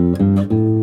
うん